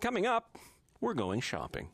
Coming up, we're going shopping.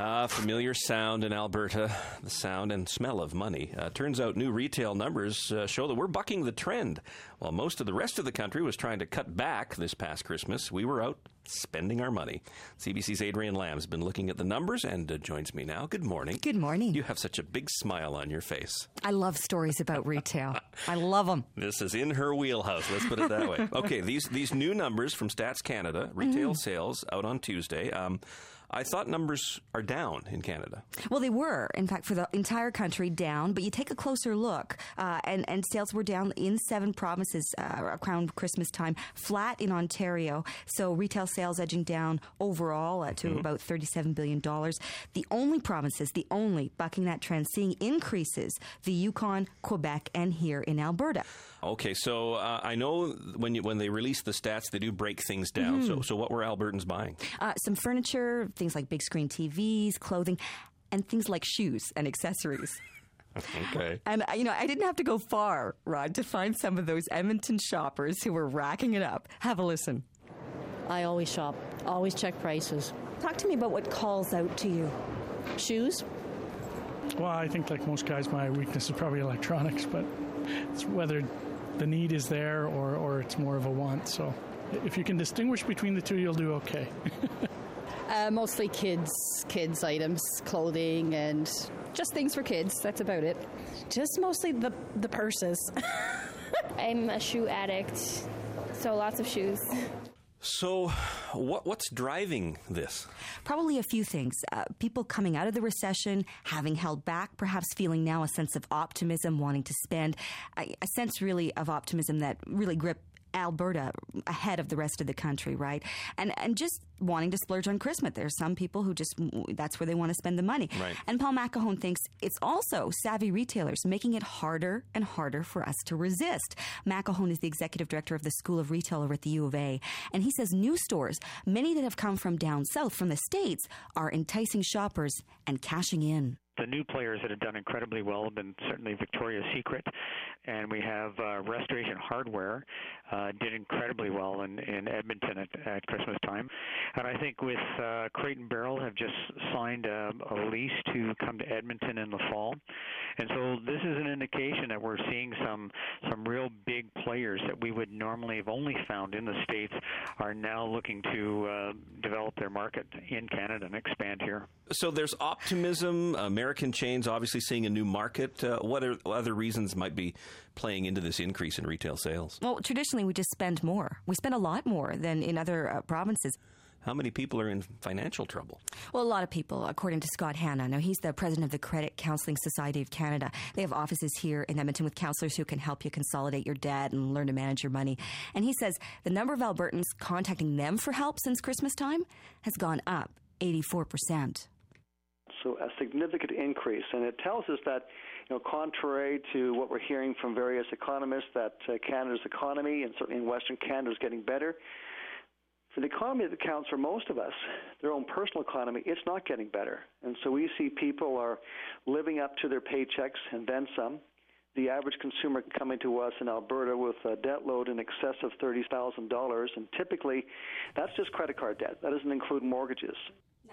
Ah, familiar sound in Alberta, the sound and smell of money. Uh, turns out new retail numbers uh, show that we're bucking the trend. While most of the rest of the country was trying to cut back this past Christmas, we were out spending our money. CBC's Adrian Lamb's been looking at the numbers and uh, joins me now. Good morning. Good morning. You have such a big smile on your face. I love stories about retail. I love them. This is in her wheelhouse. Let's put it that way. Okay, these these new numbers from Stats Canada, retail mm. sales out on Tuesday. Um, I thought numbers are down in Canada. Well, they were, in fact, for the entire country down. But you take a closer look, uh, and and sales were down in seven provinces uh, around Christmas time, flat in Ontario. So retail sales edging down overall uh, to mm-hmm. about thirty-seven billion dollars. The only provinces, the only bucking that trend, seeing increases: the Yukon, Quebec, and here in Alberta. Okay, so uh, I know when you, when they release the stats, they do break things down. Mm-hmm. So so what were Albertans buying? Uh, some furniture things like big screen TVs, clothing, and things like shoes and accessories. Okay. And, you know, I didn't have to go far, Rod, to find some of those Edmonton shoppers who were racking it up. Have a listen. I always shop, always check prices. Talk to me about what calls out to you. Shoes? Well, I think, like most guys, my weakness is probably electronics, but it's whether the need is there or, or it's more of a want. So if you can distinguish between the two, you'll do okay. Uh, mostly kids, kids items, clothing, and just things for kids. That's about it. Just mostly the the purses. I'm a shoe addict, so lots of shoes. So, what, what's driving this? Probably a few things. Uh, people coming out of the recession, having held back, perhaps feeling now a sense of optimism, wanting to spend, a, a sense really of optimism that really grip Alberta ahead of the rest of the country, right? And and just wanting to splurge on Christmas. There's some people who just that's where they want to spend the money. Right. And Paul McElhone thinks it's also savvy retailers making it harder and harder for us to resist. McElhone is the executive director of the School of Retail over at the U of A, and he says new stores, many that have come from down south from the states, are enticing shoppers and cashing in the new players that have done incredibly well have been certainly Victoria's Secret, and we have uh, Restoration Hardware uh, did incredibly well in, in Edmonton at, at Christmas time, and I think with uh, Crate and Barrel have just signed a, a lease to come to Edmonton in the fall, and so this is an indication that we're seeing some some real big players that we would normally have only found in the states are now looking to uh, develop their market in Canada and expand here. So there's optimism. American chains obviously seeing a new market. Uh, what are, other reasons might be playing into this increase in retail sales? Well, traditionally we just spend more. We spend a lot more than in other uh, provinces. How many people are in financial trouble? Well, a lot of people, according to Scott Hanna. Now, he's the president of the Credit Counseling Society of Canada. They have offices here in Edmonton with counselors who can help you consolidate your debt and learn to manage your money. And he says the number of Albertans contacting them for help since Christmas time has gone up 84% so a significant increase. And it tells us that, you know, contrary to what we're hearing from various economists, that uh, Canada's economy, and certainly in Western Canada, is getting better. The economy that counts for most of us, their own personal economy, it's not getting better. And so we see people are living up to their paychecks and then some. The average consumer coming to us in Alberta with a debt load in excess of $30,000, and typically that's just credit card debt. That doesn't include mortgages.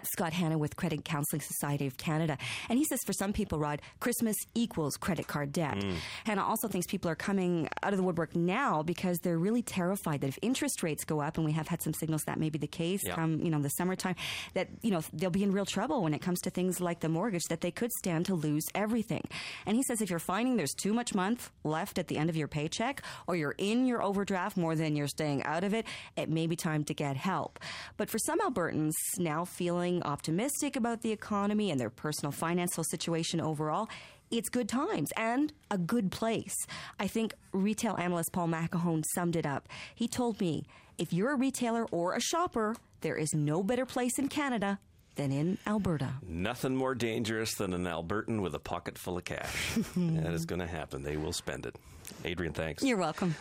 Scott Hanna with Credit Counseling Society of Canada. And he says for some people, Rod, Christmas equals credit card debt. Mm. Hanna also thinks people are coming out of the woodwork now because they're really terrified that if interest rates go up, and we have had some signals that may be the case yeah. come, you know, the summertime, that, you know, they'll be in real trouble when it comes to things like the mortgage, that they could stand to lose everything. And he says if you're finding there's too much month left at the end of your paycheck, or you're in your overdraft more than you're staying out of it, it may be time to get help. But for some Albertans now feeling feeling optimistic about the economy and their personal financial situation overall, it's good times and a good place. I think retail analyst Paul McElhone summed it up. He told me if you're a retailer or a shopper, there is no better place in Canada than in Alberta. Nothing more dangerous than an Albertan with a pocket full of cash. that is going to happen. They will spend it. Adrian, thanks. You're welcome.